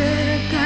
should